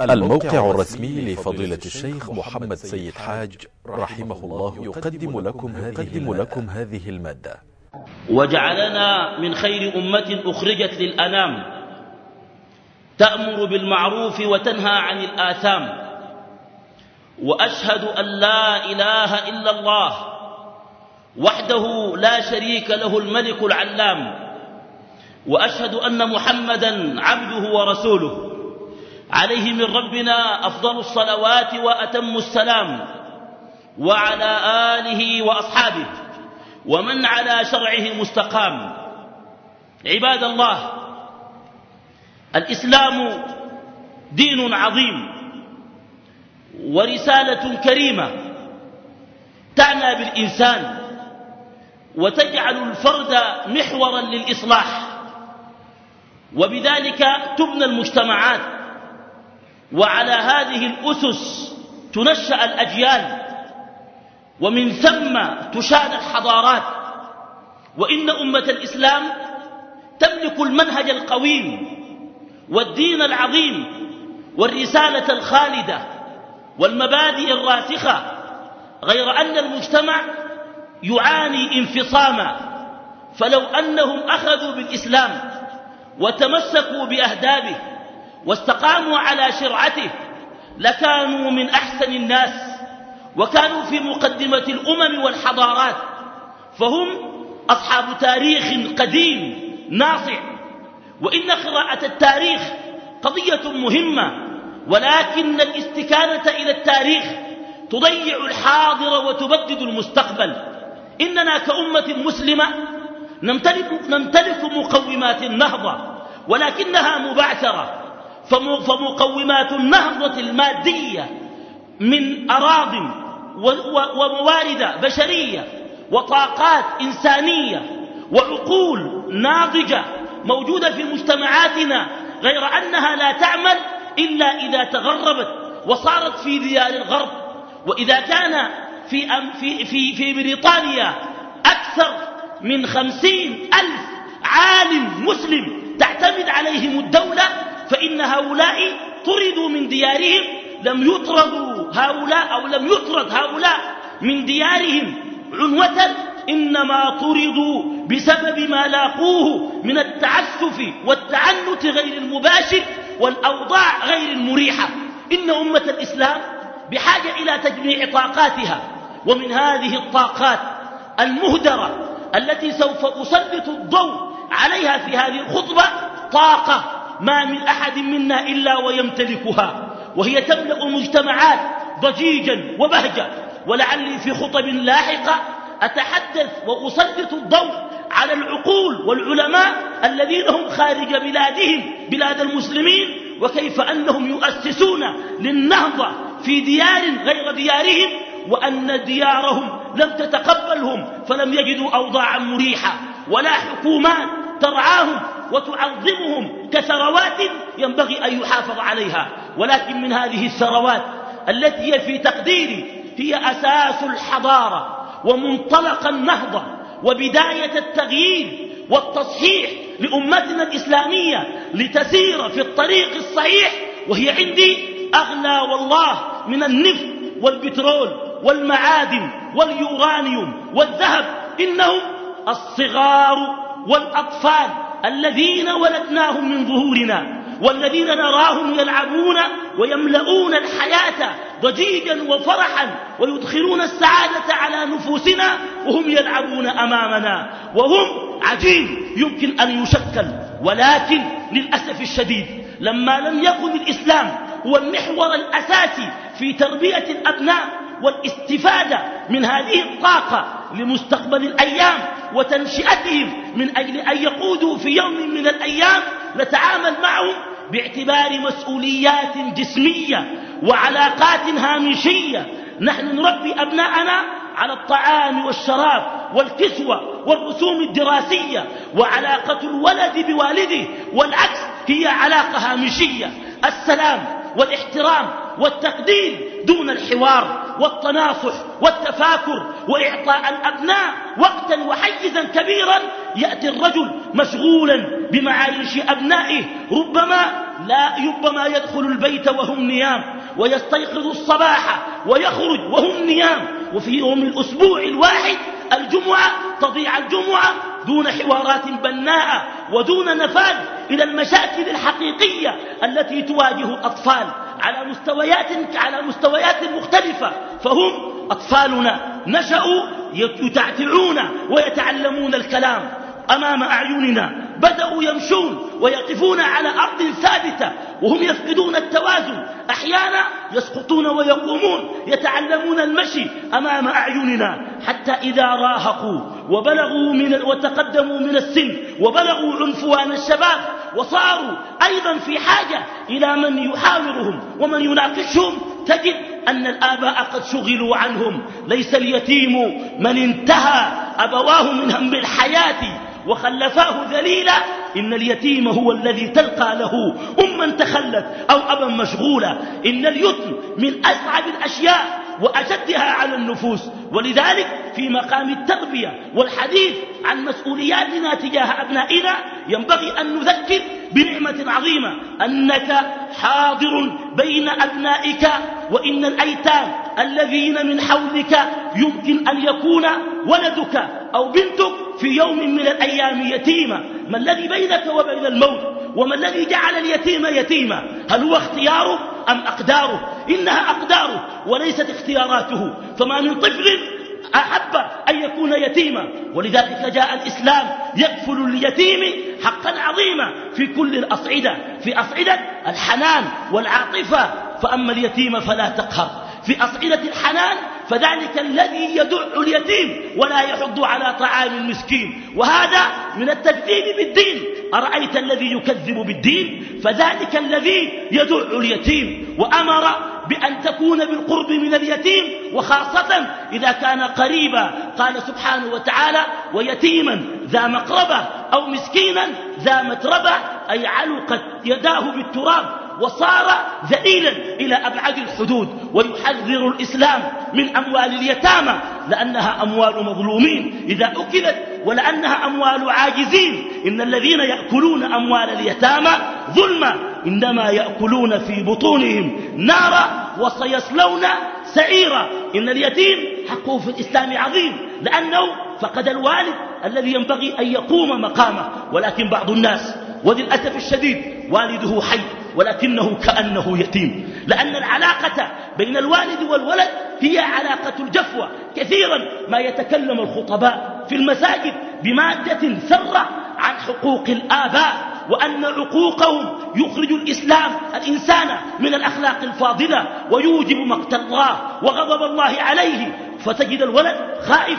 الموقع الرسمي لفضيلة الشيخ محمد سيد حاج رحمه الله يقدم لكم هذه, لكم هذه ا ل م ا د ة وجعلنا من خير أمة أخرجت للأنام. تأمر بالمعروف وتنهى عن الآثام. وأشهد أن لا إله إلا الله وحده لا شريك له الملك العلام. وأشهد أن محمدا عبده ورسوله. عليه من ربنا أفضل الصلوات وأتم السلام وعلى آله وأصحابه ومن على شرعه مستقام. عباد الله الإسلام دين عظيم ورسالة كريمة تعنى بالإنسان وتجعل الفرد محورا للإصلاح وبذلك تبنى المجتمعات وعلى هذه الأسس تنشأ الأجيال ومن ثم تشاد الحضارات وإن أمة الإسلام تملك المنهج القويم والدين العظيم والرسالة الخالدة والمبادئ الراسخة غير أن المجتمع يعاني انفصاما فلو أنهم أخذوا بالإسلام وتمسكوا بأهدابه واستقاموا على شرعته لكانوا من أحسن الناس وكانوا في مقدمة الأمم والحضارات فهم أصحاب تاريخ قديم ناصع وإن قراءة التاريخ قضية مهمة ولكن الاستكانة إلى التاريخ تضيع الحاضر وتبدد المستقبل إننا كأمة مسلمة نمتلك, نمتلك مقومات النهضة ولكنها مبعثرة فمقومات النهضة المادية من أراض وموارد بشرية وطاقات إنسانية وعقول ناضجة موجودة في مجتمعاتنا غير أنها لا تعمل إلا إذا تغربت وصارت في ديار الغرب. وإذا كان في, في, في, في بريطانيا أكثر من خمسين ألف عالم مسلم تعتمد عليهم الدولة فإن هؤلاء طردوا من ديارهم لم يطردوا هؤلاء أو لم يطرد هؤلاء من ديارهم. عنوة إنما طردوا بسبب ما لاقوه من التعسف والتعنت غير المباشر والأوضاع غير المريحة. إن أمة الإسلام بحاجة إلى تجميع طاقاتها ومن هذه الطاقات المهدرة التي سوف أسلط الضوء عليها في هذه الخطبة طاقة. ما من أحد منا إلا ويمتلكها وهي تملأ المجتمعات ضجيجا وبهجة. ولعلي في خطب لاحقة أتحدث وأسلط الضوء على العقول والعلماء الذين هم خارج بلادهم بلاد المسلمين وكيف أنهم يؤسسون للنهضة في ديار غير ديارهم وأن ديارهم لم تتقبلهم فلم يجدوا أوضاعا مريحة. ولا حكومات ترعاهم وتعظمهم كثروات ينبغي أن يحافظ عليها. ولكن من هذه الثروات التي هي في تقديري هي أساس الحضارة ومنطلق النهضة وبداية التغيير والتصحيح لأمتنا الإسلامية لتسير في الطريق الصحيح. وهي عندي أغلى والله من النفط والبترول والمعادن واليورانيوم والذهب. إنهم الصغار والأطفال. الذين ولدناهم من ظهورنا والذين نراهم يلعبون ويملؤون الحياة ضجيجا وفرحا ويدخلون السعادة على نفوسنا وهم يلعبون أمامنا وهم عجين يمكن أن يشكل ولكن للأسف الشديد لما لم يكن الإسلام هو المحور الأساسي في تربية الأبناء والاستفادة من هذه الطاقة لمستقبل الأيام وتنشئتهم من أجل أن يقودوا في يوم من الأيام نتعامل معهم باعتبار مسؤوليات جسمية وعلاقات هامشية. نحن نربي أبناءنا على الطعام والشراب والكسوة والرسوم الدراسية وعلاقة الولد بوالده والعكس هي علاقة هامشية. السلام. والاحترام والتقدير دون الحوار والتناصح والتفاكر وإعطاء الأبناء وقتا وحيزا كبيرا يأتي الرجل مشغولا بمعايش أبنائه ربما لا ربما يدخل البيت وهم نيام ويستيقظ الصباح ويخرج وهم نيام وفي يوم الأسبوع الواحد الجمعة تضيع الجمعة دون حوارات بناءة ودون نفاذ إلى المشاكل الحقيقية التي تواجه الأطفال على مستويات على مستويات مختلفة. فهم أطفالنا نشأوا يتعتعون ويتعلمون الكلام أمام أعيننا. بدأوا يمشون ويقفون على أرض ثابتة وهم يفقدون التوازن. أحيانا يسقطون ويقومون يتعلمون المشي أمام أعيننا حتى إذا راهقوا وبلغوا من وتقدموا من السن وبلغوا عنفوان الشباب وصاروا أيضا في حاجة إلى من يحاورهم ومن يناقشهم. تجد أن الآباء قد شغلوا عنهم. ليس اليتيم من انتهى أبواه من هم الحياة. وخلفاه ذليلا إن اليتيم هو الذي تلقى له أما تخلت أو أبا مشغولا إن اليتم من أصعب الأشياء وأشدها على النفوس. ولذلك في مقام التربية والحديث عن مسؤولياتنا تجاه أبنائنا ينبغي أن نذكر بنعمة عظيمة. أنك حاضر بين أبنائك وإن الأيتام الذين من حولك يمكن أن يكون ولدك أو بنتك في يوم من الأيام يتيمة ما الذي بينك وبين الموت؟ وما الذي جعل اليتيم يتيما؟ هل هو اختياره أم أقداره إنها أقداره وليست اختياراته. فما من طفل أحب أن يكون يتيما. ولذلك جاء الإسلام يكفل اليتيم حقا عظيما في كل الأصعدة في أصعدة الحنان والعاطفة. فأما اليتيم فلا تقهر. في أصعدة الحنان فذلك الذي يدع اليتيم ولا يحض على طعام المسكين. وهذا من التكذيب بالدين. أرأيت الذي يكذب بالدين؟ فذلك الذي يدع اليتيم. وأمر بأن تكون بالقرب من اليتيم وخاصة إذا كان قريبا. قال سبحانه وتعالى ويتيما ذا مقربة أو مسكينا ذا متربة. أي علقت يداه بالتراب. وصار ذليلا إلى أبعد الحدود ويحذر الإسلام من أموال اليتامى لأنها أموال مظلومين إذا أكلت ولأنها أموال عاجزين. إن الذين يأكلون أموال اليتامى ظلما إنما يأكلون في بطونهم نارا وسيصلون سعيرا. إن اليتيم حقه في الإسلام عظيم لأنه فقد الوالد الذي ينبغي أن يقوم مقامه ولكن بعض الناس وللأسف الشديد والده حي. ولكنه كأنه يتيم. لأن العلاقة بين الوالد والولد هي علاقة الجفوة. كثيرا ما يتكلم الخطباء في المساجد بمادة سرة عن حقوق الآباء وأن عقوقهم يخرج الإسلام الإنسان من الأخلاق الفاضلة ويوجب مقت الله وغضب الله عليه. فتجد الولد خائف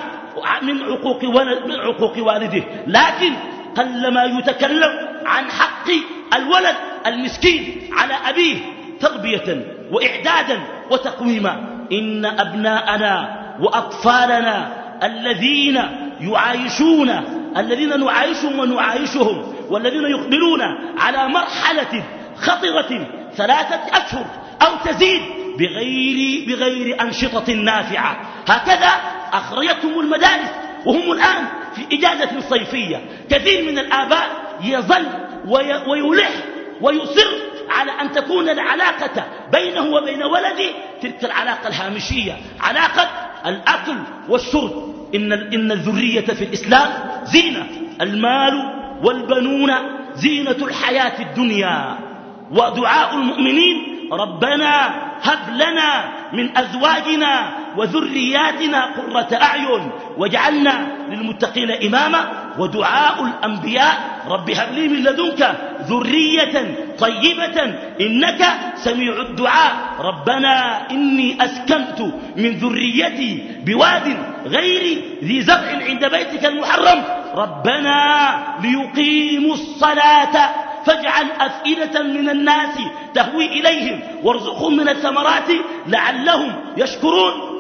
من عقوق, من عقوق والده. لكن قلما يتكلم عن حق الولد المسكين على أبيه تربية وإعدادا وتقويما. إن أبناءنا وأطفالنا الذين يعايشون الذين نعايشهم ونعايشهم والذين يقبلون على مرحلة خطرة ثلاثة أشهر أو تزيد بغير, بغير أنشطة نافعة. هكذا أخرجتهم المدارس وهم الآن في إجازة صيفية. كثير من الآباء يظل ويلح ويصر على أن تكون العلاقة بينه وبين ولده تلك العلاقة الهامشية علاقة الأكل والشرب إن, إن الذرية في الإسلام زينة المال والبنون زينة الحياة الدنيا. ودعاء المؤمنين ربنا هب لنا من أزواجنا وذرياتنا قرة أعين واجعلنا للمتقين إماما. ودعاء الأنبياء رب هب لي من لدنك ذرية طيبة إنك سميع الدعاء. ربنا إني أسكنت من ذريتي بواد غير ذي زرع عند بيتك المحرم. ربنا ليقيموا الصلاة فاجعل أفئدة من الناس تهوي إليهم وارزقهم من الثمرات لعلهم يشكرون.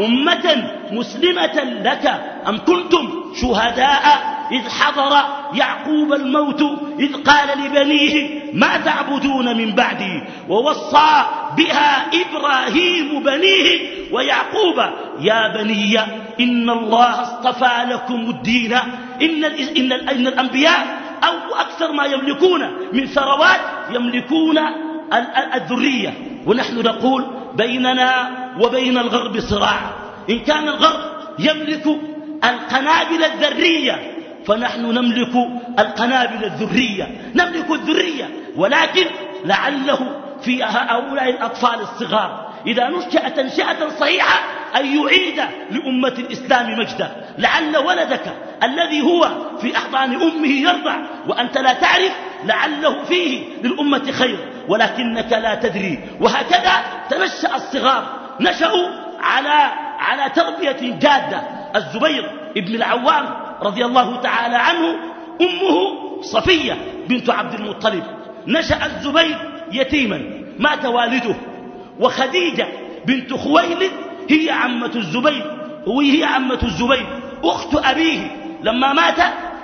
أمة مسلمة لك أم كنتم شهداء إذ حضر يعقوب الموت إذ قال لبنيه ما تعبدون من بعدي ووصى بها إبراهيم بنيه ويعقوب يا بني إن الله اصطفى لكم الدين إن, إن, إن الأنبياء أو أكثر ما يملكون من ثروات يملكون الذرية ونحن نقول بيننا وبين الغرب صراع. إن كان الغرب يملك القنابل الذرية فنحن نملك القنابل الذرية. نملك الذرية ولكن لعله في هؤلاء الأطفال الصغار. إذا نشأ تنشئة صحيحة أن يعيد لأمة الإسلام مجده لعل ولدك الذي هو في أحضان أمه يرضع وأنت لا تعرف لعله فيه للأمة خير. ولكنك لا تدري. وهكذا تنشأ الصغار. نشأوا على على تربية جادة. الزبير ابن العوام رضي الله تعالى عنه أمه صفية بنت عبد المطلب. نشأ الزبير يتيما مات والده. وخديجة بنت خويلد هي عمة الزبير. وهي عمة الزبير. أخت أبيه لما مات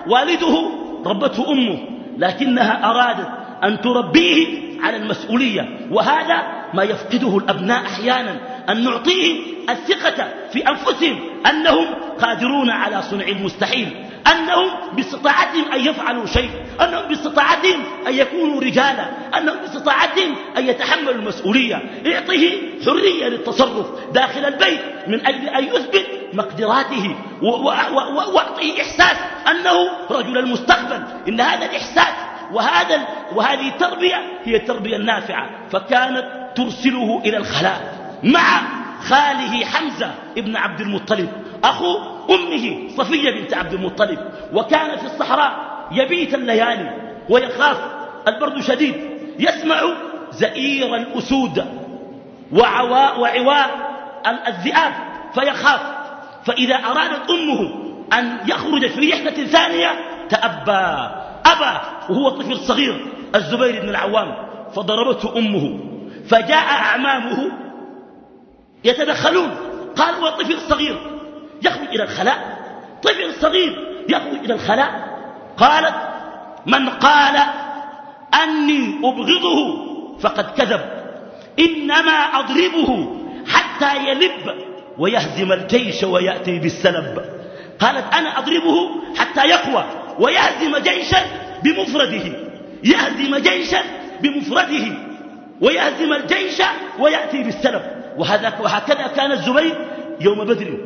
والده ربته أمه لكنها أرادت أن تربيه على المسؤولية. وهذا ما يفقده الأبناء أحيانا أن نعطيهم الثقة في أنفسهم أنهم قادرون على صنع المستحيل أنهم باستطاعتهم أن يفعلوا شيء أنهم باستطاعتهم أن يكونوا رجالا أنهم باستطاعتهم أن يتحملوا المسؤولية. اعطه حرية للتصرف داخل البيت من أجل أن يثبت مقدراته واعطيه إحساس أنه رجل المستقبل. إن هذا الإحساس وهذا وهذه التربية هي التربية النافعة فكانت ترسله إلى الخلاء مع خاله حمزة ابن عبد المطلب أخو أمه صفية بنت عبد المطلب وكان في الصحراء يبيت الليالي ويخاف البرد شديد يسمع زئير الأسود وعواء وعواء الذئاب فيخاف فإذا أرادت أمه أن يخرج في رحلة ثانية تأبى أبى وهو طفل صغير الزبير بن العوام فضربته أمه فجاء أعمامه يتدخلون. قال هو طفل صغير يخرج إلى الخلاء. طفل صغير يخرج إلى الخلاء. قالت من قال أني أبغضه فقد كذب إنما أضربه حتى يلب ويهزم الجيش ويأتي بالسلب. قالت أنا أضربه حتى يقوى ويهزم جيشا بمفرده. يهزم جيشا بمفرده ويهزم الجيش ويأتي بالسلب وهكذا كان الزبير يوم بدر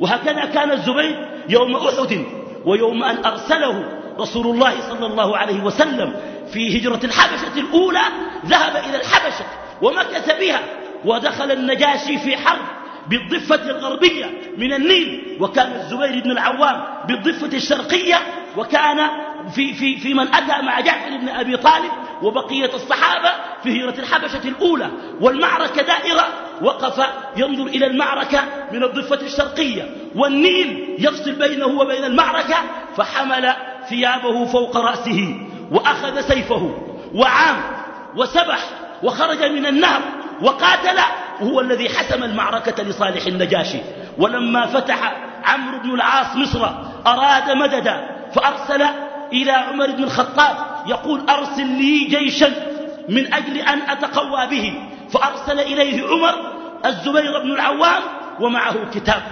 وهكذا كان الزبير يوم أحد ويوم أن أرسله رسول الله صلى الله عليه وسلم في هجرة الحبشة الأولى ذهب إلى الحبشة ومكث بها ودخل النجاشي في حرب. بالضفة الغربية من النيل وكان الزبير بن العوام بالضفة الشرقية وكان في, في, في من أتى مع جعفر بن أبي طالب وبقية الصحابة في هجرة الحبشة الأولى والمعركة دائرة وقف ينظر إلى المعركة من الضفة الشرقية والنيل يفصل بينه وبين المعركة فحمل ثيابه فوق رأسه وأخذ سيفه وعام وسبح وخرج من النهر وقاتل وهو الذي حسم المعركة لصالح النجاشي. ولما فتح عمرو بن العاص مصر أراد مددا فأرسل إلى عمر بن الخطاب يقول أرسل لي جيشا من أجل أن أتقوى به. فأرسل إليه عمر الزبير بن العوام ومعه كتاب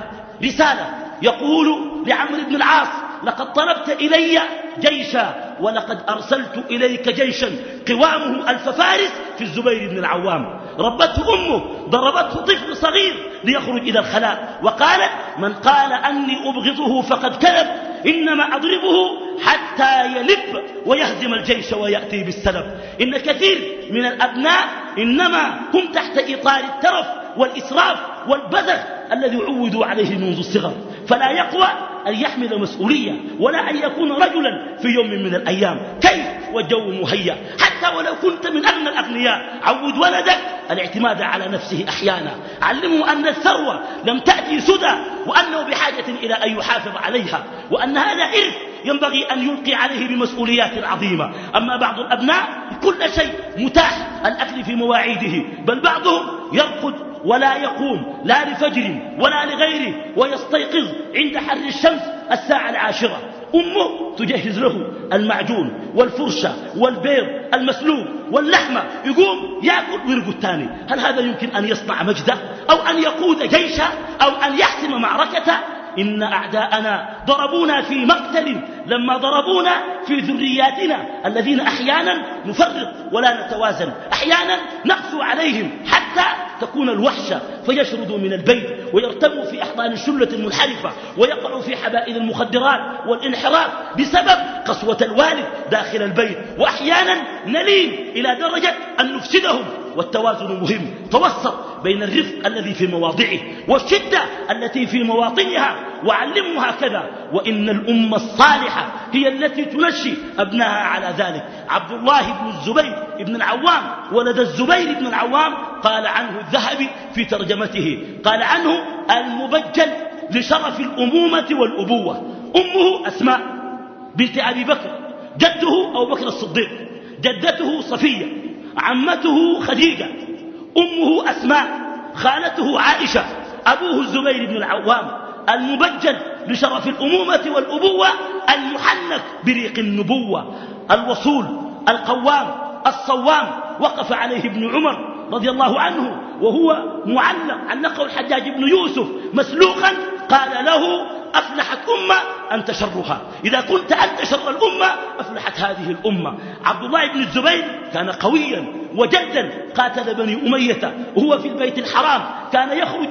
رسالة يقول لعمرو بن العاص لقد طلبت إلي جيشا ولقد أرسلت إليك جيشا. قوامه ألف فارس في الزبير بن العوام. ربته أمه ضربته طفل صغير ليخرج إلى الخلاء وقالت من قال أني أبغضه فقد كذب إنما أضربه حتى يلب ويهزم الجيش ويأتي بالسلب. إن كثير من الأبناء إنما هم تحت إطار الترف والإسراف والبذخ الذي عودوا عليه منذ الصغر. فلا يقوى أن يحمل مسؤولية ولا أن يكون رجلا في يوم من الأيام. كيف؟ والجو مهيأ. حتى ولو كنت من أغنى الأغنياء عود ولدك الاعتماد على نفسه أحيانا. علمه أن الثروة لم تأتي سدى وأنه بحاجة إلى أن يحافظ عليها وأن هذا إرث ينبغي أن يلقي عليه بمسؤوليات عظيمة. أما بعض الأبناء كل شيء متاح الأكل في مواعيده بل بعضهم يرقد ولا يقوم لا لفجر ولا لغيره ويستيقظ عند حر الشمس الساعة العاشرة. أمه تجهز له المعجون والفرشة والبيض المسلوق واللحمة يقوم يأكل ويرقد تاني هل هذا يمكن أن يصنع مجده أو أن يقود جيشه أو أن يحسم معركته؟ إن أعداءنا ضربونا في مقتل لما ضربونا في ذرياتنا الذين أحيانا نفرط ولا نتوازن أحيانا نقسو عليهم حتى تكون الوحشة فيشردوا من البيت ويرتموا في أحضان الشلة المنحرفة ويقعوا في حبائل المخدرات والانحراف بسبب قسوة الوالد داخل البيت وأحيانا نلين إلى درجة أن نفسدهم. والتوازن مهم. توسط بين الرفق الذي في مواضعه والشدة التي في مواطنها وعلموا هكذا وإن الأمة الصالحة هي التي تنشي أبنائها على ذلك. عبد الله بن الزبير بن العوام ولد الزبير بن العوام قال عنه الذهبي في ترجمته. قال عنه المبجل لشرف الأمومة والأبوة. أمه أسماء بنت أبي بكر جده أبو بكر الصديق جدته صفية. عمته خديجة أمه أسماء خالته عائشة أبوه الزبير بن العوام المبجل بشرف الأمومة والأبوة المحنك بريق النبوة الوصول القوام الصوام وقف عليه ابن عمر رضي الله عنه وهو معلق علقه الحجاج بن يوسف مسلوخا قال له أفلحت أمة أنت شرها. إذا كنت أنت شر الأمة أفلحت هذه الأمة. عبد الله بن الزبير كان قويا وجدا قاتل بني أمية. وهو في البيت الحرام كان يخرج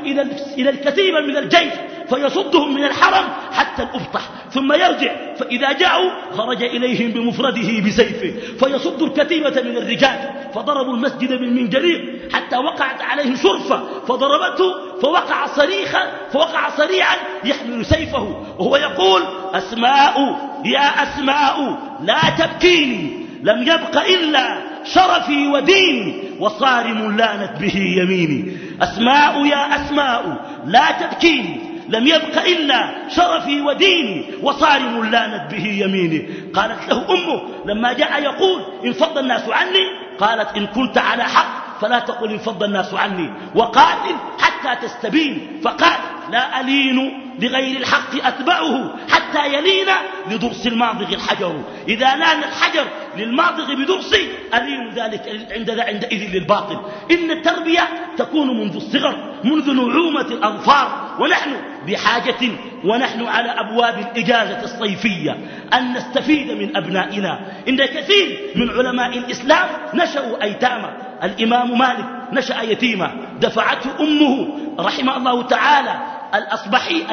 إلى الكثير من الجيش. فيصدهم من الحرم حتى الأبطح ثم يرجع فإذا جاءوا خرج إليهم بمفرده بسيفه فيصد الكتيبة من الرجال فضربوا المسجد بالمنجريق حتى وقعت عليه شرفة فضربته فوقع صريخا فوقع صريعا يحمل سيفه وهو يقول أسماء يا أسماء لا تبكيني لم يبق إلا شرفي وديني وصارم لانت به يميني. أسماء يا أسماء لا تبكيني. لم يبق إلا شرفي وديني وصارم لانت به يميني. قالت له أمه لما جاء يقول انفض الناس عني قالت إن كنت على حق فلا تقل انفض الناس عني. وقاتل حتى تستبين فقال لا ألين لغير الحق أتبعه حتى يلين لدرس الماضغ الحجر. إذا لأن الحجر للماضغ بدرس ألين ذلك عند عندئذ للباطل. إن التربية تكون منذ الصغر منذ نعومة الأظفار ونحن بحاجة ونحن على أبواب الإجازة الصيفية أن نستفيد من أبنائنا. إن كثير من علماء الإسلام نشأوا أيتاما. الإمام مالك نشأ يتيما. دفعته أمه رحمه الله تعالى الأصبحي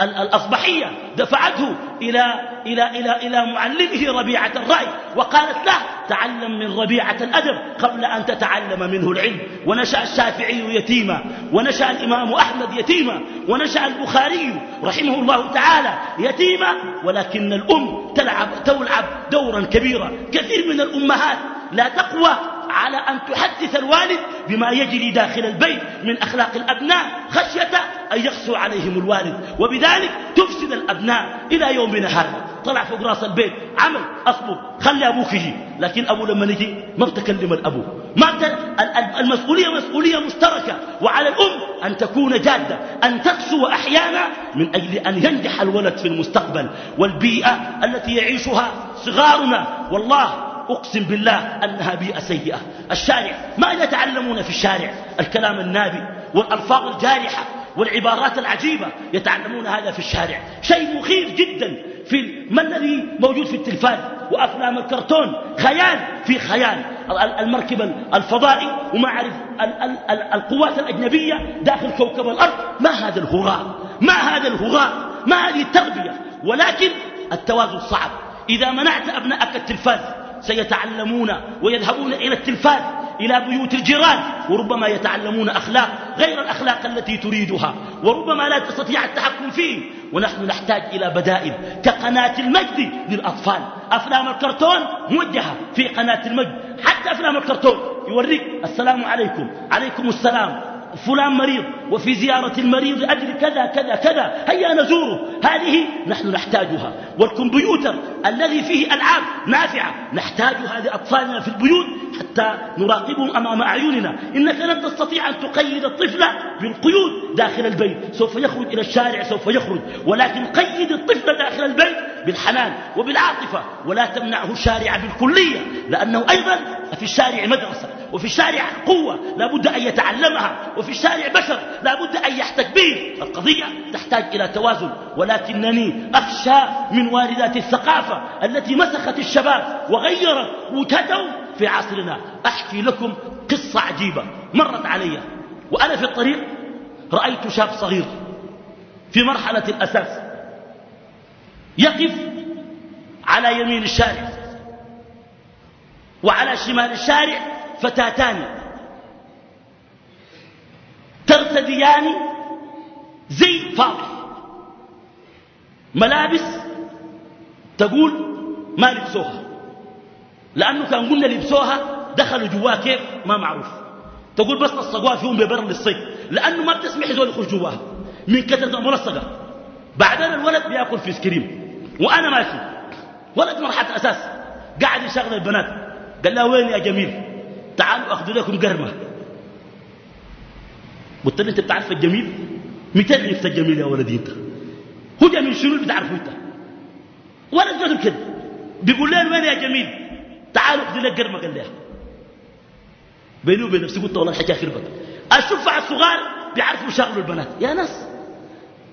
الأصبحية دفعته إلى, إلى, إلى, إلى معلمه ربيعة الرأي وقالت له تعلم من ربيعة الأدب قبل أن تتعلم منه العلم ونشأ الشافعي يتيما ونشأ الإمام أحمد يتيما ونشأ البخاري رحمه الله تعالى يتيما ولكن الأم تلعب, تلعب دورا كبيرا كثير من الأمهات لا تقوى على أن تحدث الوالد بما يجري داخل البيت من أخلاق الأبناء خشية أن يقسو عليهم الوالد. وبذلك تفسد الأبناء إلى يومنا هذا طلع فوق رأس البيت. عمل. أصبر. خلي أبوك يجي. لكن أبو لما نجي ما بتكلم الأبو. ما المسؤولية مسؤولية مشتركة. وعلى الأم أن تكون جادة. أن تقسو أحيانا من أجل أن ينجح الولد في المستقبل. والبيئة التي يعيشها صغارنا. والله أقسم بالله أنها بيئة سيئة. الشارع ما يتعلمون في الشارع. الكلام النابي والألفاظ الجارحة والعبارات العجيبة يتعلمون هذا في الشارع. شيء مخيف جدا في ما الذي موجود في التلفاز وأفلام الكرتون؟ خيال في خيال. المركب الفضائي وما أعرف القوات الأجنبية داخل كوكب الأرض. ما هذا الهراء؟ ما هذا الهراء؟ ما هذه التربية؟ ولكن التوازن صعب. إذا منعت أبنائك التلفاز سيتعلمون ويذهبون إلى التلفاز إلى بيوت الجيران وربما يتعلمون أخلاق غير الأخلاق التي تريدها وربما لا تستطيع التحكم فيه. ونحن نحتاج إلى بدائل كقناة المجد للأطفال. أفلام الكرتون موجهة في قناة المجد حتى أفلام الكرتون. يوريك السلام عليكم. عليكم السلام. فلان مريض وفي زيارة المريض لأجل كذا كذا كذا. هيا نزوره. هذه نحن نحتاجها. والكمبيوتر الذي فيه ألعاب نافعة نحتاجها لأطفالنا في البيوت حتى نراقبهم أمام أعيننا. إنك لن تستطيع أن تقيد الطفل بالقيود داخل البيت. سوف يخرج إلى الشارع سوف يخرج. ولكن قيد الطفل داخل البيت بالحنان وبالعاطفة. ولا تمنعه الشارع بالكلية لأنه أيضا في الشارع مدرسة. وفي الشارع قوة لا بد أن يتعلمها وفي الشارع بشر لا بد أن يحتك به القضية تحتاج إلى توازن ولكنني أخشى من واردات الثقافة التي مسخت الشباب وغيرت وجهتهم في عصرنا. أحكي لكم قصة عجيبة مرت علي وأنا في الطريق رأيت شاب صغير في مرحلة الأساس يقف على يمين الشارع وعلى شمال الشارع فتاتان. ترتديان زي فاضح ملابس تقول ما لبسوها. لأنه كان قلنا لبسوها دخلوا جواها كيف؟ ما معروف. تقول بس لصقوها فيهم ببر للصيف. لأنه ما بتسمح زول يخرج جواها من كثرة الملصقة بعدين الولد بيأكل في سكريم وأنا ماشي. ولد مرحلة أساس قاعد يشغل البنات. قال لها وين يا جميل؟ تعالوا أخذوا لكم قرمة. قلت له أنت بتعرف الجميل؟ متى عرفت الجميل يا ولدي أنت هو جميل شنو اللي بتعرفه أنت؟ ولد قال كده بيقول لي وين يا جميل؟ تعالوا أخذوا لك قرمة قال لها بيني وبين نفسي قلت والله الحكاية خربت. الشفع الصغار بيعرفوا يشغلوا البنات. يا ناس.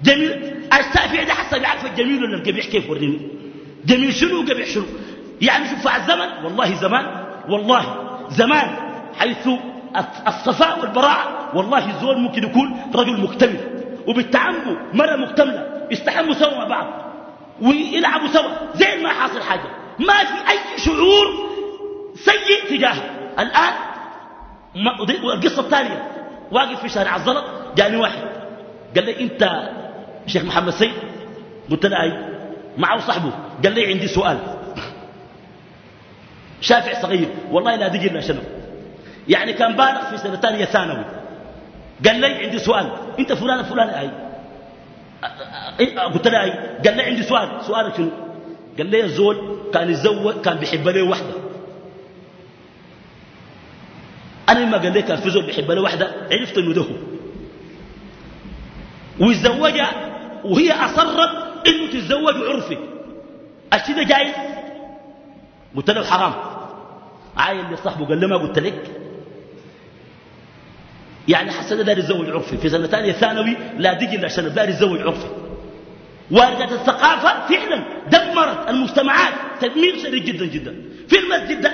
جميل. السافع ده حتى بيعرف الجميل ولا القبيح كيف وريني؟ جميل شنو وقبيح شنو؟ يعني شوف الزمن والله زمان والله زمان حيث الصفاء والبراءة والله الزول ممكن يكون رجل مكتمل وبالتعموا مرة مكتملة يستحموا سوا مع بعض ويلعبوا سوا زي ما حاصل حاجة. ما في أي شعور سيء تجاهه. الآن القصة الثانية واقف في شارع الزلط جاني واحد. قال لي أنت شيخ محمد سيد؟ قلت له أي. معه صاحبه. قال لي عندي سؤال. شافع صغير. والله لا دجي إلا شنو. يعني كان بالغ في سنة ثانية ثانوي. قال لي عندي سؤال. أنت فلان فلان أي. قلت له أي. قال لي عندي سؤال. سؤالك شنو؟ قال لي الزول كان يتزوج كان بيحب له وحدة. أنا لما قال لي كان في زول بيحب له وحدة. عرفت إنه ده ويتزوجها وهي أصرت إنه تتزوج عرفي. الشيء ده جايز قلت له حرام. عاين لصاحبه قال له ما قلت لك؟ يعني حسن دار يتزوج عرفي. في سنة ثانية ثانوي لا إلا عشان دار يتزوج عرفي. واردة الثقافة فعلا دمرت المجتمعات تدمير شديد جدا جدا. في المسجد ده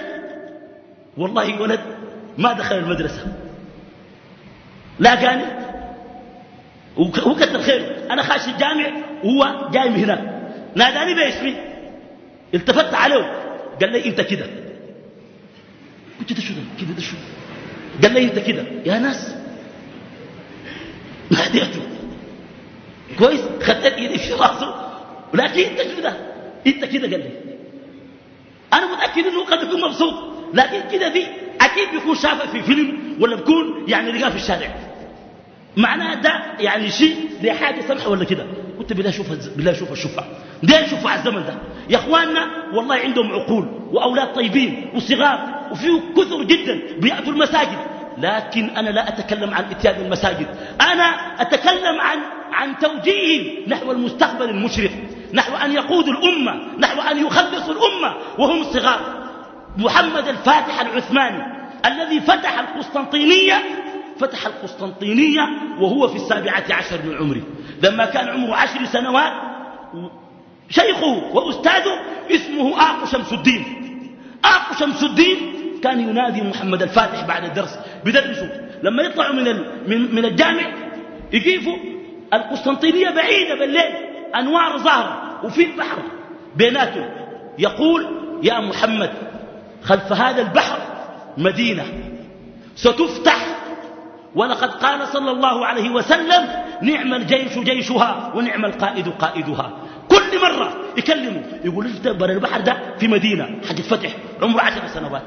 والله ولد ما دخل المدرسة. لا قاني وكتر خير أنا خاش الجامع وهو جاي من هناك. ناداني باسمي. التفت عليه. قال لي إنت كده. قلت ده شو ده كده ده شو قال لي انت كده. يا ناس. ناديته كويس. خدت ايدي في راسه. ولكن انت شو ده؟ انت كده قال لي. أنا متأكد انه قد يكون مبسوط. لكن كده دي أكيد بيكون شافه في فيلم ولا بيكون يعني لقاه في الشارع. معناه ده يعني شيء لحاجة سمحه ولا كده؟ قلت بالله شوف بالله شوف الشفع ده شوفوا على الزمن ده. يا إخواننا والله عندهم عقول وأولاد طيبين وصغار. وفيه كثر جدا بيأتوا المساجد. لكن أنا لا أتكلم عن إتيان المساجد. أنا أتكلم عن عن توجيه نحو المستقبل المشرق. نحو أن يقودوا الأمة. نحو أن يخلصوا الأمة. وهم صغار. محمد الفاتح العثماني الذي فتح القسطنطينية فتح القسطنطينية وهو في السابعة عشر من عمره. لما كان عمره عشر سنوات شيخه وأستاذه اسمه آق شمس الدين. آق شمس الدين كان ينادي محمد الفاتح بعد الدرس بدرسه. لما يطلعوا من من من الجامع يقيفوا القسطنطينية بعيدة بالليل أنوار ظاهرة وفي بحر بيناتهم. يقول يا محمد خلف هذا البحر مدينة ستفتح ولقد قال صلى الله عليه وسلم نعم الجيش جيشها ونعم القائد قائدها. كل مرة يكلمه يقول انت بر البحر ده في مدينة حتتفتح عمره عشر سنوات.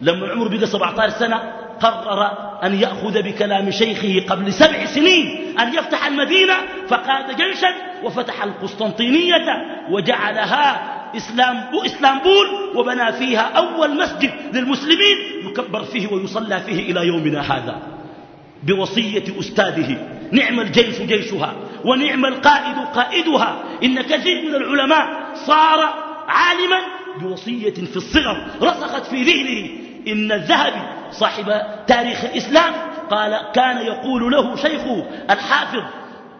لما العمر بقى 17 سنة قرر أن يأخذ بكلام شيخه قبل سبع سنين أن يفتح المدينة فقاد جيشا وفتح القسطنطينية وجعلها إسلام إسلامبول وبنى فيها أول مسجد للمسلمين يكبر فيه ويصلى فيه إلى يومنا هذا بوصية أستاذه. نعم الجيش جيشها ونعم القائد قائدها. إن كثير من العلماء صار عالما بوصية في الصغر رسخت في ذهنه. إن الذهبي صاحب تاريخ الإسلام قال كان يقول له شيخه الحافظ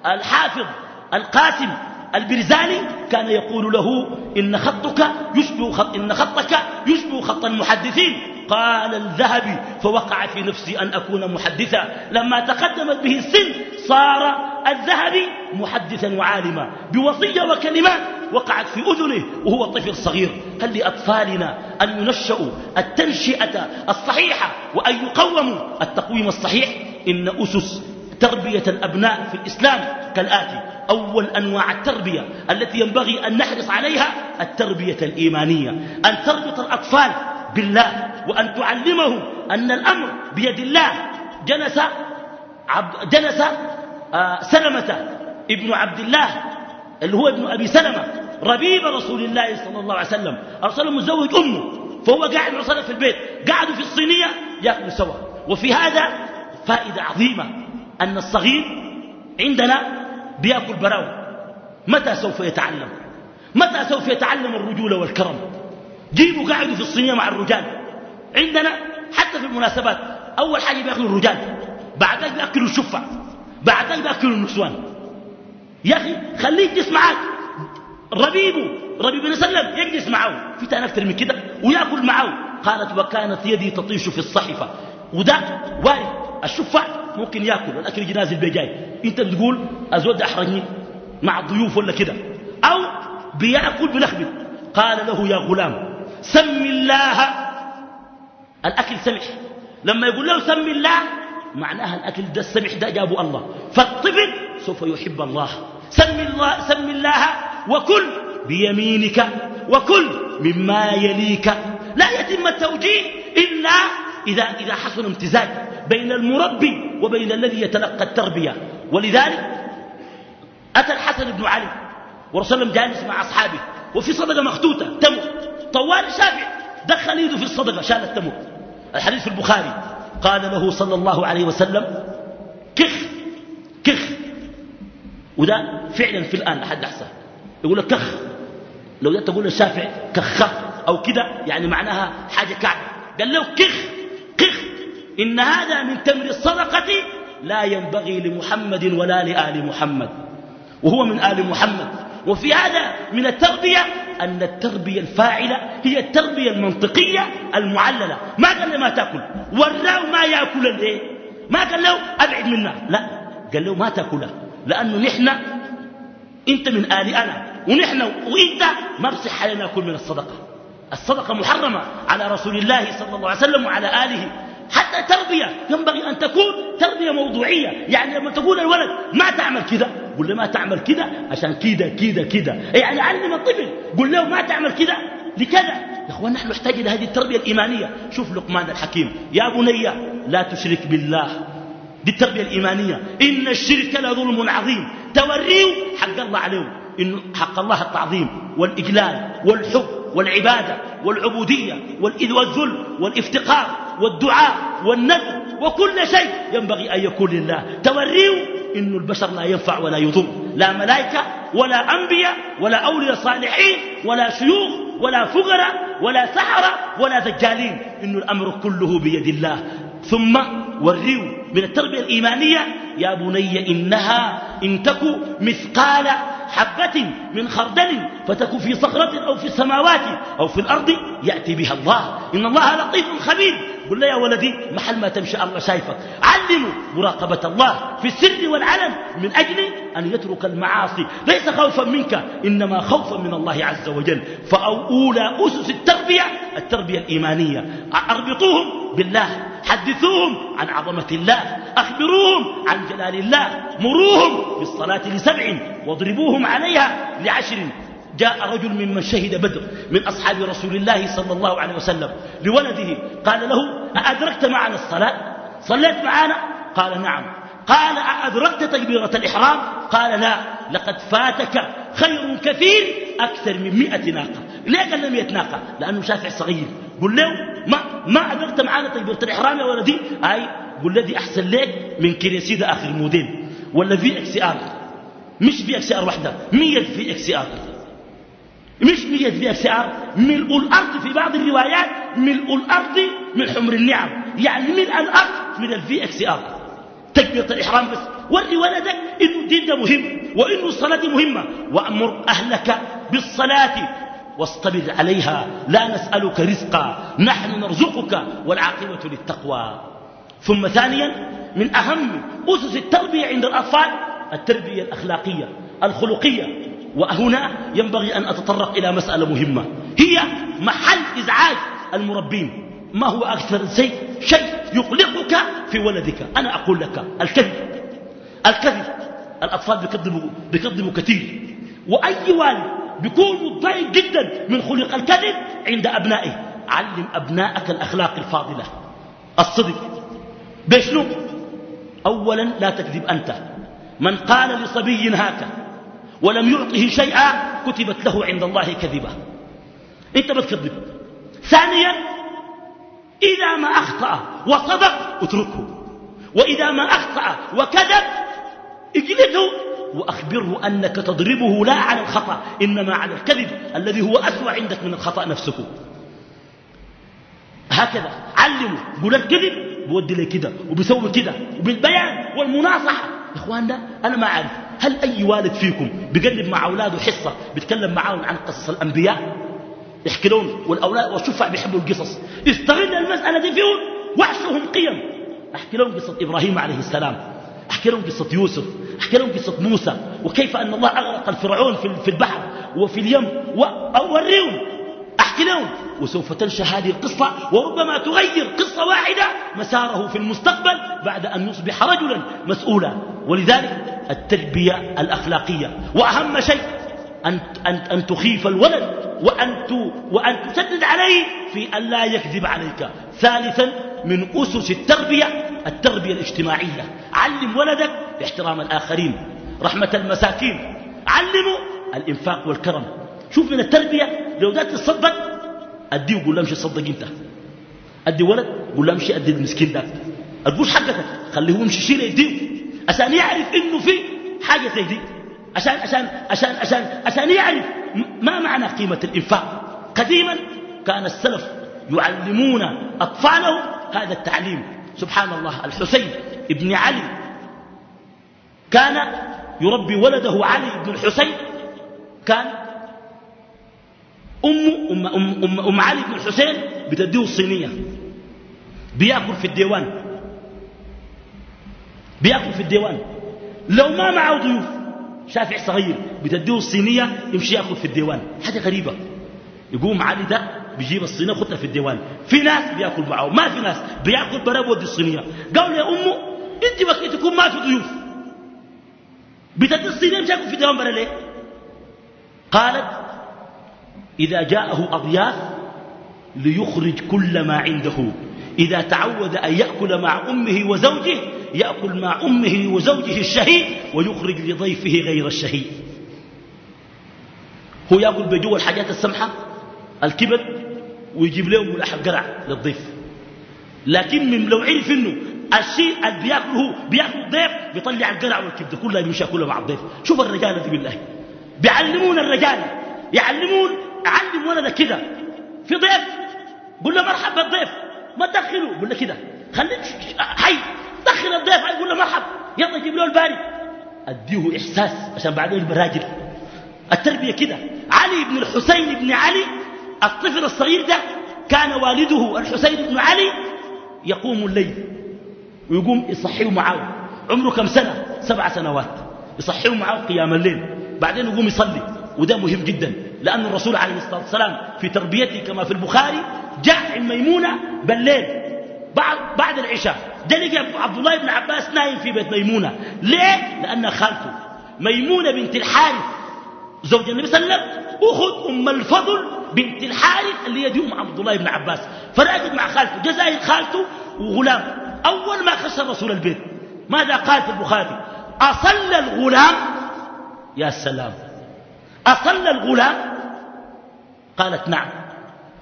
الحافظ القاسم البرزاني كان يقول له إن خطك يشبه خط إن خطك يشبه خط المحدثين. قال الذهبي فوقع في نفسي أن أكون محدثا. لما تقدمت به السن صار الذهبي محدثا وعالما بوصية وكلمات وقعت في أذنه وهو طفل صغير. هل لأطفالنا أن ينشأوا التنشئة الصحيحة وأن يقوموا التقويم الصحيح. إن أسس تربية الأبناء في الإسلام كالآتي أول أنواع التربية التي ينبغي أن نحرص عليها التربية الإيمانية. أن تربط الأطفال بالله وأن تعلمهم أن الأمر بيد الله. جلس, عبد جلس آه سلمة ابن عبد الله اللي هو ابن أبي سلمة ربيب رسول الله صلى الله عليه وسلم. أرسل مزوج أمه فهو قاعد رسول في البيت. قعدوا في الصينية يأكلوا سوا. وفي هذا فائدة عظيمة أن الصغير عندنا بيأكل براو متى سوف يتعلم؟ متى سوف يتعلم الرجولة والكرم؟ جيبوا قاعدوا في الصينية مع الرجال. عندنا حتى في المناسبات أول حاجة بيأكلوا الرجال بعد ذلك بيأكلوا الشفع بعد ذلك بيأكلوا النسوان. يا أخي خليه يجلس معك ربيبه ربيب بن سلم يجلس معه. في تاني أكثر من كده ويأكل معه. قالت وكانت يدي تطيش في الصحفة وده وارد الشفع ممكن يأكل الأكل يجي نازل بيجاي أنت بتقول أزود أحرجني مع الضيوف ولا كده؟ أو بيأكل بلخبط قال له يا غلام سم الله. الأكل سمح. لما يقول له سم الله معناها الأكل ده السمح ده جابه الله. فالطفل سوف يحب الله. سم الله, سم الله وكل بيمينك وكل مما يليك. لا يتم التوجيه إلا إذا, إذا حصل امتزاج بين المربي وبين الذي يتلقى التربية. ولذلك أتى الحسن بن علي ورسول جالس مع أصحابه وفي صدقة مخطوطة تمر. طوال الشافع دخل يده في الصدقة شال التمر. الحديث في البخاري. قال له صلى الله عليه وسلم كخ كخ. وده فعلا في الآن لحد أحسن. يقول لك كخ. لو ده تقول الشافع كخ أو كده يعني معناها حاجة كعب قال له كخ كخ. إن هذا من تمر الصدقة لا ينبغي لمحمد ولا لآل محمد. وهو من آل محمد. وفي هذا من التربية أن التربية الفاعلة هي التربية المنطقية المعللة. ما قال له ما تأكل. وراه ما يأكل الايه ما قال له أبعد منا. لا. قال له ما تأكله لأنه نحن أنت من آل أنا. ونحن وإنت ما بصح علينا نأكل من الصدقة. الصدقة محرمة على رسول الله صلى الله عليه وسلم وعلى آله. حتى تربية. ينبغي أن تكون تربية موضوعية. يعني لما تقول الولد ما تعمل كذا. قل له ما تعمل كذا عشان كذا كذا كذا يعني علم الطفل. قل له ما تعمل كذا لكذا. يا أخوان نحن نحتاج إلى هذه التربية الإيمانية. شوف لقمان الحكيم. يا بني لا تشرك بالله. دي التربية الإيمانية. إن الشرك لظلم عظيم. توريه حق الله عليه إن حق الله التعظيم والإجلال والحب والعبادة والعبودية والذل والإفتقار والدعاء والنذر وكل شيء ينبغي أن يكون لله. توريه إن البشر لا ينفع ولا يضر. لا ملائكة ولا أنبياء ولا أولياء صالحين ولا شيوخ ولا فقراء ولا سحرة ولا دجالين. إن الأمر كله بيد الله. ثم وريوا من التربية الإيمانية يا بني إنها إن تك مثقال حبة من خردل فتك في صخرة أو في السماوات أو في الأرض يأتي بها الله. إن الله لطيف خبير. قل له يا ولدي محل ما تمشي الله شايفك. علموا مراقبة الله في السر والعلن من أجل أن يترك المعاصي. ليس خوفا منك إنما خوفا من الله عز وجل. فأولى أسس التربية التربية الإيمانية. أربطوهم بالله. حدثوهم عن عظمة الله. أخبروهم عن جلال الله. مروهم بالصلاة لسبع واضربوهم عليها لعشر. جاء رجل ممن شهد بدر من أصحاب رسول الله صلى الله عليه وسلم لولده. قال له أأدركت معنا الصلاة؟ صليت معانا؟ قال نعم. قال أدركت تكبيرة الإحرام؟ قال لا. لقد فاتك خير كثير أكثر من مئة ناقة. ليه قال له مئة ناقة لأنه شافع صغير. قل له ما, ما أدركت معانا تكبيرة الإحرام يا ولدي. أي قل له دي أحسن لك من Cressida آخر موديل. ولا في إكس آر. مش في إكس آر واحدة مية في إكس آر. مش مية في إكس آر. ملء الأرض في بعض الروايات ملء الأرض من حمر النعم. يعني ملء الأرض من ال VXR. تكبيرة الإحرام بس. وري ولدك إنه الدين ده مهم وإنه الصلاة مهمة. وأمر أهلك بالصلاة واصطبر عليها. لا نسألك رزقا. نحن نرزقك والعاقبة للتقوى. ثم ثانيا من أهم أسس التربية عند الأطفال التربية الأخلاقية الخلقية. وهنا ينبغي أن أتطرق إلى مسألة مهمة. هي محل إزعاج المربين. ما هو أكثر شيء شيء يقلقك في ولدك؟ أنا أقول لك الكذب. الكذب. الأطفال بيكذبوا, بيكذبوا كثير. وأي والد بيكون متضايق جدا من خلق الكذب عند أبنائه. علم أبنائك الأخلاق الفاضلة. الصدق. بشنو أولا لا تكذب أنت. من قال لصبي هاك ولم يعطه شيئا كتبت له عند الله كذبة. أنت بتكذب ثانيا إذا ما أخطأ وصدق اتركه. وإذا ما أخطأ وكذب إجلده. وأخبره أنك تضربه لا على الخطأ إنما على الكذب الذي هو أسوأ عندك من الخطأ نفسه هكذا علمه قول الكذب بودي لي كده وبيسوي كده وبالبيان والمناصحة. يا اخواننا أنا ما أعرف هل أي والد فيكم بيقلب مع أولاده حصة بيتكلم معاهم عن قصص الأنبياء؟ يحكي لهم والأولاد والشفع بيحبوا القصص. استغل المسألة دي فيهم وحشهم قيم. أحكي لهم قصة إبراهيم عليه السلام. أحكي لهم قصة يوسف أحكي لهم قصة موسى وكيف أن الله أغرق الفرعون في البحر وفي اليم وأوريهم أحكي لهم. وسوف تنشى هذه القصة وربما تغير قصة واحدة مساره في المستقبل بعد أن يصبح رجلا مسؤولا. ولذلك التربية الأخلاقية وأهم شيء أن, أن, أن تخيف الولد وأن, وأن تسدد عليه في أن لا يكذب عليك. ثالثا من أسس التربية التربية الاجتماعية. علم ولدك احترام الآخرين رحمة المساكين. علمه الإنفاق والكرم. شوف من التربية لو ذات تصدق أديه وقول له امشي تصدق أنت. أدي ولد قول له امشي أدي المسكين ده. تقولش حقك خليه يمشي يشيل يديه عشان يعرف إنه في حاجة زي دي. عشان, عشان, عشان, عشان, عشان يعرف ما معنى قيمة الإنفاق. قديما كان السلف يعلمون أطفالهم هذا التعليم. سبحان الله الحسين ابن علي كان يربي ولده علي بن الحسين. كان أم, أم, أم, أم, أم علي بن الحسين بتديه الصينية. بيأكل في الديوان. بيأكل في الديوان. لو ما معه ضيوف شافع صغير بتديه الصينية يمشي ياكل في الديوان. حاجة غريبة. يقوم علي ده بيجيب الصينية خدها في الديوان. في ناس بيأكل معه ما في ناس. بياكل برا ودي الصينية. قال يا أمه انت بكي تكون ما في ضيوف. بتدي الصينية مش يأكل في الديوان برا ليه؟ قالت إذا جاءه أضياف ليخرج كل ما عنده. إذا تعود أن يأكل مع أمه وزوجه يأكل مع أمه وزوجه الشهي ويخرج لضيفه غير الشهي هو يأكل بجو الحاجات السمحة الكبد ويجيب لهم لحم قرع للضيف. لكن من لو عرف إنه الشيء اللي بيأكله بيأكل الضيف بيطلع القرع والكبده كلها يمشي ياكلها مع الضيف. شوف الرجاله دي بالله. بيعلمون الرجال يعلمون علم ولدك كده. في ضيف قول له مرحبا بالضيف ما تدخله قول له كده. خليك حي. دخل الضيف يقول له مرحب يلا جيب له الباري. أديه إحساس عشان بعدين البراجل. التربية كده. علي بن الحسين بن علي الطفل الصغير ده كان والده الحسين بن علي يقوم الليل ويقوم يصحيه معاه عمره كم سنة؟ سبع سنوات. يصحيه معاه قيام الليل. بعدين يقوم يصلي. وده مهم جدا لأن الرسول عليه الصلاة والسلام في تربيته كما في البخاري جاء عند ميمونة بالليل بعد, بعد العشاء. ده لقى عبد الله بن عباس نايم في بيت ميمونة. ليه؟ لأن خالته ميمونة بنت الحارث زوج النبي صلى الله عليه وسلم أخذ أم الفضل بنت الحارث اللي هي أم عبد الله بن عباس. فراقد مع خالته جزائر خالته وغلام. أول ما خش الرسول البيت ماذا قال في البخاري أصلى الغلام؟ يا سلام. أصلى الغلام؟ قالت نعم.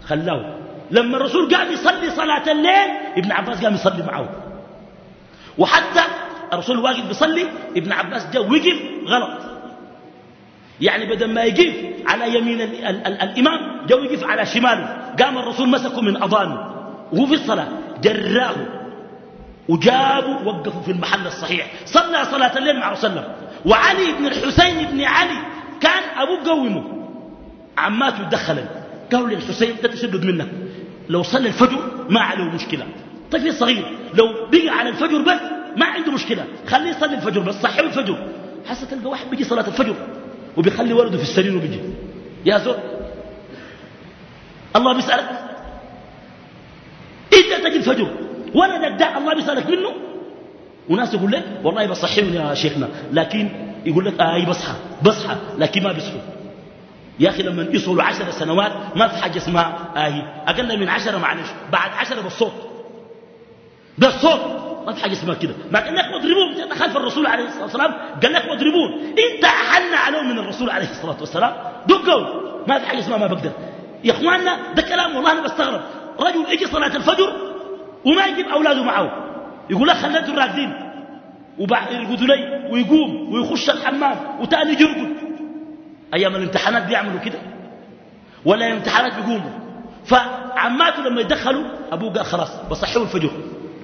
خلاه. لما الرسول قام يصلي صلاة الليل ابن عباس قام يصلي معه. وحتى الرسول واقف بيصلي ابن عباس جاء وقف غلط. يعني بدل ما يقف على يمين ال ال ال الإمام جاء وقف على شماله. قام الرسول مسكه من أضانه. وهو في الصلاة جراه. وجابوا وقفوا في المحل الصحيح. صلى صلاة الليل مع رسول الله وعلي بن الحسين بن علي كان أبوه قومه. عماته دخلا قالوا للحسين ده تشدد منك. لو صلى الفجر ما عليه مشكلة. طفل صغير. لو بقى على الفجر بس ما عنده مشكلة. خليه يصلي الفجر بس صحيه الفجر. حسة تلقى واحد بيجي صلاة الفجر وبيخلي ولده في السرير وبيجي. يا زول الله بيسألك. إنت تجي الفجر ولدك ده الله بيسألك منه. وناس يقول لك والله بصحيهم يا شيخنا. لكن يقول لك آه بصحى بصحى لكن ما بيصحوا. يا أخي لما يصلوا عشر سنوات ما في حاجة اسمها آهي أقل من عشرة معلش. بعد عشرة بالصوت. بالصوت ما في حاجة اسمها كده. قال لك اضربوهم خلف الرسول عليه الصلاة والسلام قال لك اضربون أنت أحلنا عليهم من الرسول عليه الصلاة والسلام. دقوا ما في حاجة اسمها ما بقدر. يا إخواننا ده كلام والله أنا بستغرب. رجل يجي صلاة الفجر وما يجيب أولاده معه. يقول لك خليته راكدين وبعد يرقدوا لي ويقوم ويخش الحمام وتاني يرقد أيام الامتحانات بيعملوا كده. ولا الامتحانات بيقوموا. فعماته لما يدخلوا أبوه قال خلاص بصحوا الفجر.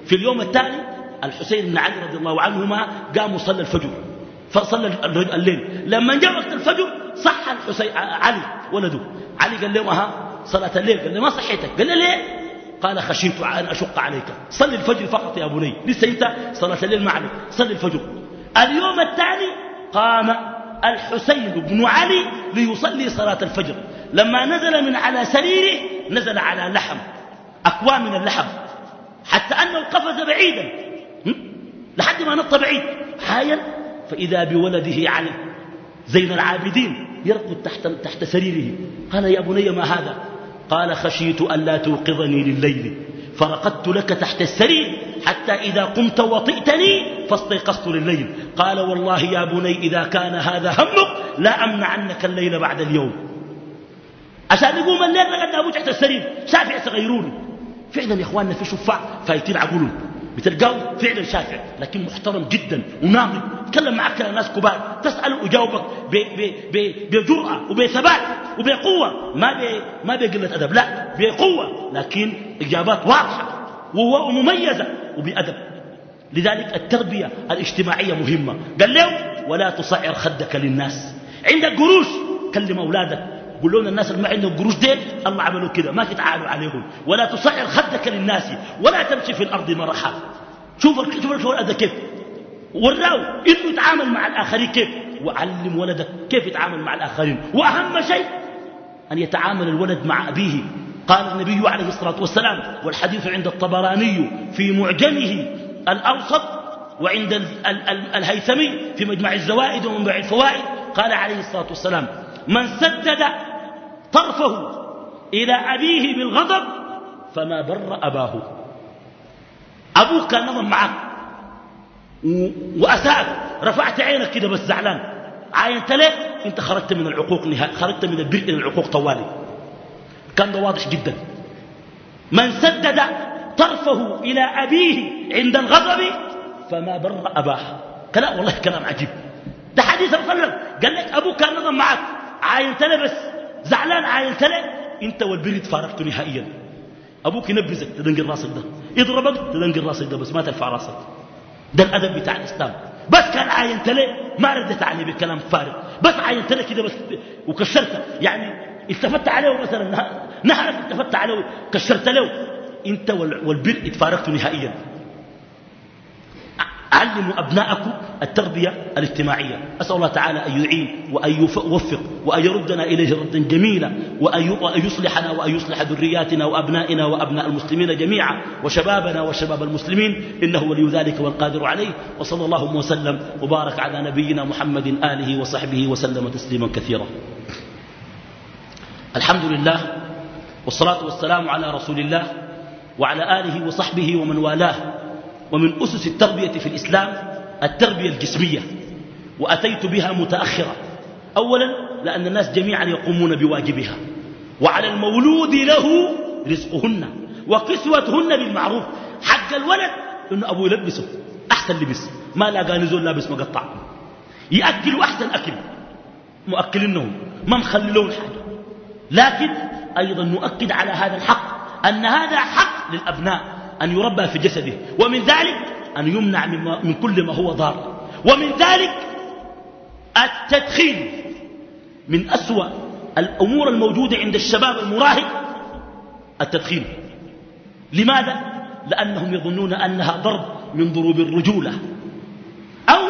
في اليوم الثاني الحسين بن علي رضي الله عنهما قام وصلى الفجر. فصلى الليل. لما جاء وقت الفجر صح الحسين علي ولده. علي قال له ها صلاة الليل. قال له ما صحيتك؟ قال له ليه؟ قال خشيت أن أشق عليك. صل الفجر فقط يا بني لسه أنت؟ صلاة الليل ما عليك. صل الفجر. اليوم الثاني قام الحسين بن علي ليصلي صلاة الفجر. لما نزل من على سريره نزل على لحم. أكوام من اللحم. حتى أنه قفز بعيدا. لحد ما نط بعيد. حايا فإذا بولده علي. زين العابدين يرقد تحت, تحت سريره. قال يا بني ما هذا؟ قال خشيت ألا توقظني لليل. فرقدت لك تحت السرير. حتى إذا قمت وطئتني فاستيقظت لليل. قال والله يا بني إذا كان هذا همك لا أمنع عنك الليل بعد اليوم. عشان يقوم الليل لقد أبو تحت السرير. شافع تغيروني فعلا يا إخواننا في شفاع فايتين عقولهم. بتلقاه فعلا شافع لكن محترم جدا وناضج. تكلم معك ناس كبار تسأله ويجاوبك بجرأة وبثبات وبقوة. ما بي ما بقلة أدب لا بقوة لكن إجابات واضحة وهو مميزة وبأدب. لذلك التربية الاجتماعية مهمة. قال له ولا تصعر خدك للناس. عندك قروش كلم أولادك. قول لهم الناس اللي ما عندهم قروش ديل الله عملوا كده ما تتعالوا عليهم. ولا تصعر خدك للناس ولا تمشي في الأرض مرحا. شوف شوف الأدب كيف. وراه إنه يتعامل مع الآخرين كيف. وعلم ولدك كيف يتعامل مع الآخرين. وأهم شيء أن يتعامل الولد مع أبيه. قال النبي عليه الصلاة والسلام والحديث عند الطبراني في معجمه الأوسط وعند الهيثمي في مجمع الزوائد ومنبع الفوائد قال عليه الصلاة والسلام من سدد طرفه إلى أبيه بالغضب فما بر أباه. أبوك كان نظم معك. وأساءك. رفعت عينك كده بس زعلان. عاينت ليه؟ أنت خرجت من العقوق نهائي. خرجت من البر إلى العقوق طوالي. كان ده واضح جدا. من سدد طرفه إلى أبيه عند الغضب فما بر أباه. كلام والله كلام عجيب. ده حديث الرسول قال لك أبوك كان نظم معك. عاينت له بس؟ زعلان عاينت له انت والبر تفارقتوا نهائيا. أبوك ينبذك تدنقل راسك ده. يضربك تدنقل راسك ده بس ما ترفع راسك. ده الأدب بتاع الإسلام. بس كان عاينت ليه ما ردت عليه بالكلام فارغ بس عاينت له كده بس وكسرته يعني التفت عليه مثلا نهرك التفت عليه كسرت له. انت والبر اتفارقتوا نهائيا. علموا أبناءكم التربية الاجتماعية. أسأل الله تعالى أن يعين وأن يوفق وأن يردنا إليه ردا جميلا وأن يصلحنا وأن يصلح ذرياتنا وأبنائنا وأبناء المسلمين جميعا وشبابنا وشباب المسلمين. إنه ولي ذلك والقادر عليه. وصلى الله وسلم وبارك على نبينا محمد آله وصحبه وسلم تسليما كثيرا. الحمد لله والصلاة والسلام على رسول الله وعلى آله وصحبه ومن والاه. ومن أسس التربية في الإسلام التربية الجسمية وأتيت بها متأخرة. أولا لأن الناس جميعا يقومون بواجبها وعلى المولود له رزقهن وكسوتهن بالمعروف. حق الولد إنه أبوه يلبسه أحسن لبس ما لاقى نزول لابس مقطع. ياكلوا أحسن أكل مؤكلينهم ما مخلي لهم حاجة. لكن أيضا نؤكد على هذا الحق أن هذا حق للأبناء. أن يربى في جسده ومن ذلك أن يمنع من كل ما هو ضار. ومن ذلك التدخين من أسوأ الأمور الموجودة عند الشباب المراهق التدخين. لماذا؟ لأنهم يظنون أنها ضرب من ضروب الرجولة أو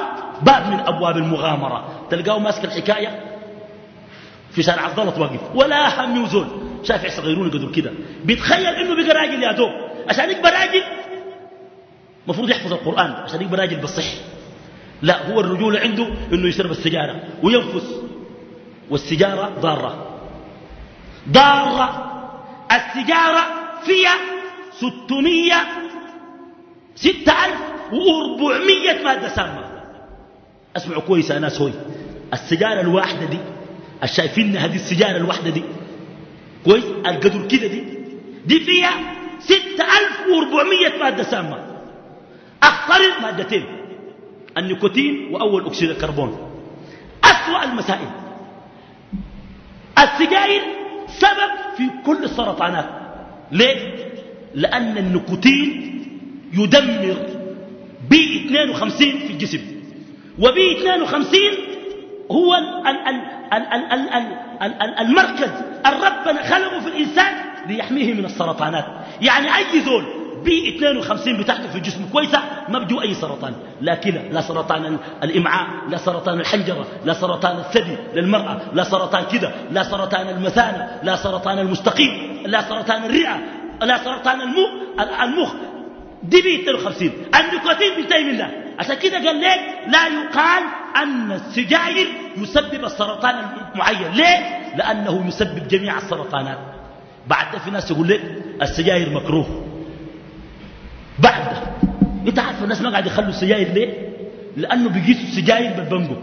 باب من أبواب المغامرة. تلقاه ماسك الحكاية؟ في شارع عبد الله واقف ولا هم يوزون. شافع صغيرون قدر كده. بيتخيل إنه بقى راجل يا دوب. عشان يبقى راجل المفروض يحفظ القرآن عشان يبقى راجل بالصح. لا هو الرجوله عنده إنه يشرب السجاره وينفس. والسجاره ضارة. ضارة. السجاره فيها ستمية ستة ألف وأربعمية مادة سامة. أسمعوا كويس يا ناس هوي. السجارة الواحدة دي الشايفينها دي السجارة الواحدة دي كويس؟ القدر كده دي. دي فيها ستة ألف وأربعمية مادة سامة. أخطر مادتين النيكوتين وأول أكسيد الكربون. أسوأ المسائل. السجاير سبب في كل السرطانات. ليه؟ لأن النيكوتين يدمر بي 52 في الجسم. وبي 52 هو المركز الربنا خلقه في الإنسان ليحميه من السرطانات. يعني أي زول بي 52 بتاعته في الجسم كويسة ما بجو أي سرطان. لا كلى لا سرطان الإمعاء لا سرطان الحنجرة لا سرطان الثدي للمرأة لا سرطان كده لا سرطان المثانة لا سرطان المستقيم لا سرطان الرئة لا سرطان المخ المخ. دي ب 52 النيكوتين بينتهي منها عشان كده قال لك لا يقال أن السجاير يسبب السرطان المعين. ليه؟ لأنه يسبب جميع السرطانات. بعد في ناس يقول لك السجاير مكروه. بعد. انت عارف الناس ما قاعد يخلوا السجاير ليه؟ لأنه بيقيسوا السجاير بالبنجو.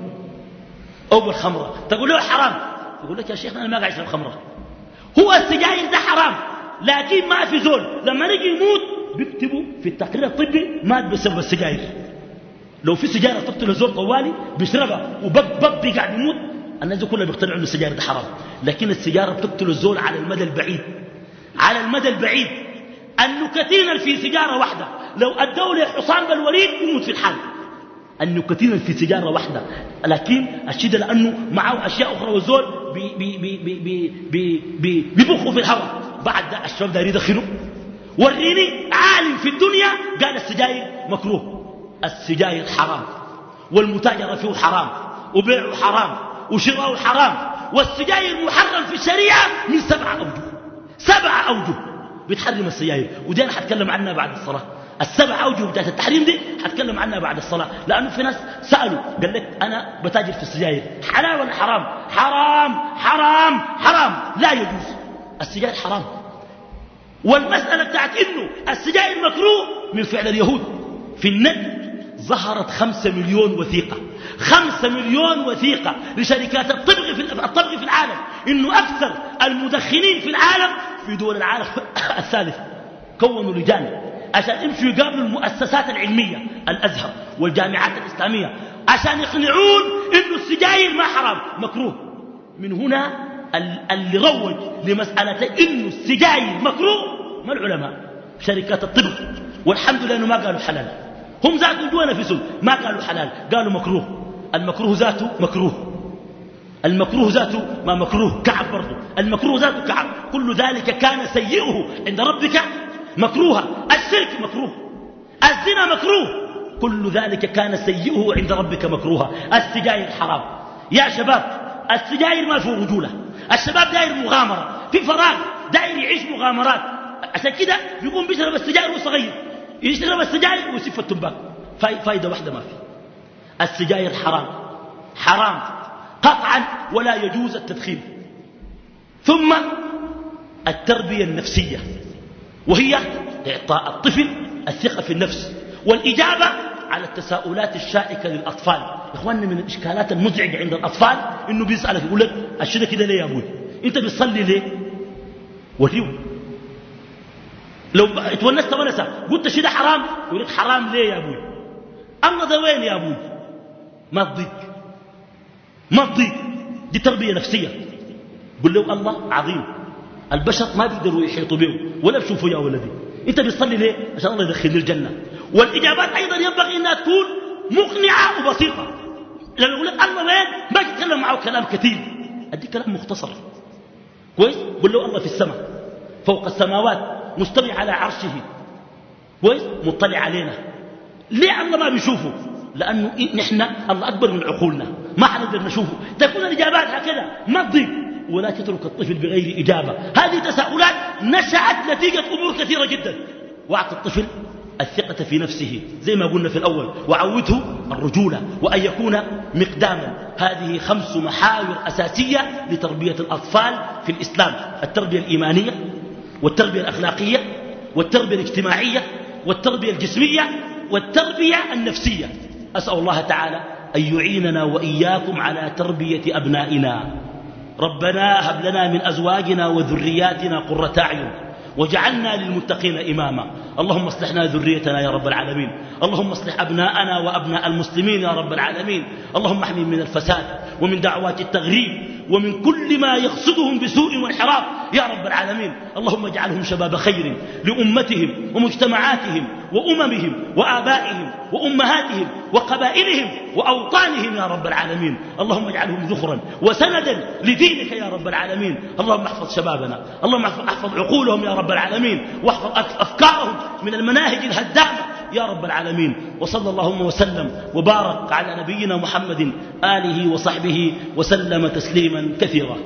أو بالخمرة. تقول له حرام. يقول لك يا شيخ أنا ما قاعد أشرب خمرة. هو السجاير ده حرام. لكن ما في زول. لما نجي يموت بيكتبوا في التقرير الطبي مات بسبب السجاير. لو في سجارة تقتل زول طوالي بيشربها وبب قاعد يموت. الناس دي كلها بيقتنعوا ان السجارة ده حرام. لكن السجارة بتقتل الزول على المدى البعيد. على المدى البعيد. النكتين في سجارة واحدة. لو أدوا حصان بالوريد يموت في الحال. النكتين في سجارة واحدة. لكن الشدة لأنه معه أشياء أخرى والزول بيبخوا في الهواء. بعد ده الشباب داير يدخنوا وريني عالم في الدنيا قال السجاير مكروه. السجاير حرام. والمتاجرة فيه حرام. وبيعه حرام. وشراءه حرام والسجاير محرم في الشريعة من سبعة أوجه. سبعة أوجه. بتحرم السجاير. ودي أنا حتكلم عنها بعد الصلاة. السبع أوجه بتاعت التحريم دي حتكلم عنها بعد الصلاة. لأنه في ناس سألوا. قال لك أنا بتاجر في السجاير. حلال ولا حرام؟ حرام. حرام. حرام. لا يجوز. السجاير حرام. والمسألة بتاعت إنه السجاير مكروه من فعل اليهود. في النت ظهرت خمسة مليون وثيقة. خمسة مليون وثيقة لشركات الطبغ في الطبغ في العالم. إنه أكثر المدخنين في العالم في دول العالم الثالث كونوا لجان عشان يمشوا يقابلوا المؤسسات العلمية الأزهر والجامعات الإسلامية. عشان يقنعون إنه السجاير ما حرام. مكروه. من هنا اللي روج لمسألة إنه السجاير مكروه. ما العلماء. شركات الطب والحمد لله إنه ما قالوا حلال. هم ذاتهم جوا نفسهم. ما قالوا حلال؟ قالوا مكروه. المكروه ذاته مكروه. المكروه ذاته ما مكروه. كعب برضه المكروه ذاته كعب. كل ذلك كان سيئه عند ربك مكروها. الشرك مكروه. الزنا مكروه. كل ذلك كان سيئه عند ربك مكروها. السجاير حرام. يا شباب السجاير ما فيه رجولة. الشباب داير مغامرة. في فراغ داير يعيش مغامرات. عشان كده يقوم بيشرب السجاير وهو صغير. يشرب السجاير ويسف التنباك. فايدة واحدة ما في. السجاير حرام. حرام. قطعا ولا يجوز التدخين. ثم التربية النفسية. وهي إعطاء الطفل الثقة في النفس والإجابة على التساؤلات الشائكة للأطفال. إخواننا من الإشكالات المزعجة عند الأطفال إنه بيسألك يقول لك الشيء كده ليه يا أبوي؟ أنت بتصلي ليه؟ وريو لو اتونست ونسة قلت الشيء ده حرام؟ يقول لك حرام ليه يا أبوي؟ الله ده وين يا أبوي؟ ما تضيق. ما تضيق. دي تربية نفسية. قل له الله عظيم. البشر ما بيقدروا يحيطوا به ولا بيشوفوا يا ولدي. أنت بتصلي ليه؟ عشان الله يدخلني الجنة. والإجابات أيضا ينبغي إنها تكون مقنعة وبسيطة. لما يقول لك الله وين؟ ما تتكلم معه كلام كثير. ادي كلام مختصر. كويس؟ قل له الله في السماء. فوق السماوات. مستوي على عرشه. كويس مطلع علينا. ليه الله ما بيشوفه؟ لأنه نحن الله أكبر من عقولنا. ما حنقدر نشوفه. تكون الإجابات هكذا. ما تضيق ولا تترك الطفل بغير إجابة. هذه تساؤلات نشأت نتيجة أمور كثيرة جدا. واعطي الطفل الثقة في نفسه. زي ما قلنا في الأول. وعوده الرجولة. وأن يكون مقداما. هذه خمس محاور أساسية لتربية الأطفال في الإسلام. التربية الإيمانية والتربية الأخلاقية والتربية الاجتماعية والتربية الجسمية والتربية النفسية. أسأل الله تعالى أن يعيننا وإياكم على تربية أبنائنا. ربنا هب لنا من أزواجنا وذرياتنا قرة أعين وجعلنا للمتقين إماما. اللهم اصلحنا ذريتنا يا رب العالمين. اللهم اصلح أبناءنا وأبناء المسلمين يا رب العالمين. اللهم احمي من الفساد ومن دعوات التغريب. ومن كل ما يقصدهم بسوء وانحراف. يا رب العالمين اللهم اجعلهم شباب خير لأمتهم ومجتمعاتهم. وأممهم وآبائهم وأمهاتهم وقبائلهم وأوطانهم يا رب العالمين. اللهم اجعلهم ذخرا وسندا لدينك يا رب العالمين. اللهم احفظ شبابنا اللهم احفظ عقولهم يا رب العالمين. واحفظ أفكارهم من المناهج الهدامة يا رب العالمين. وصلى اللهم وسلم وبارك على نبينا محمد آله وصحبه وسلم تسليما كثيرا.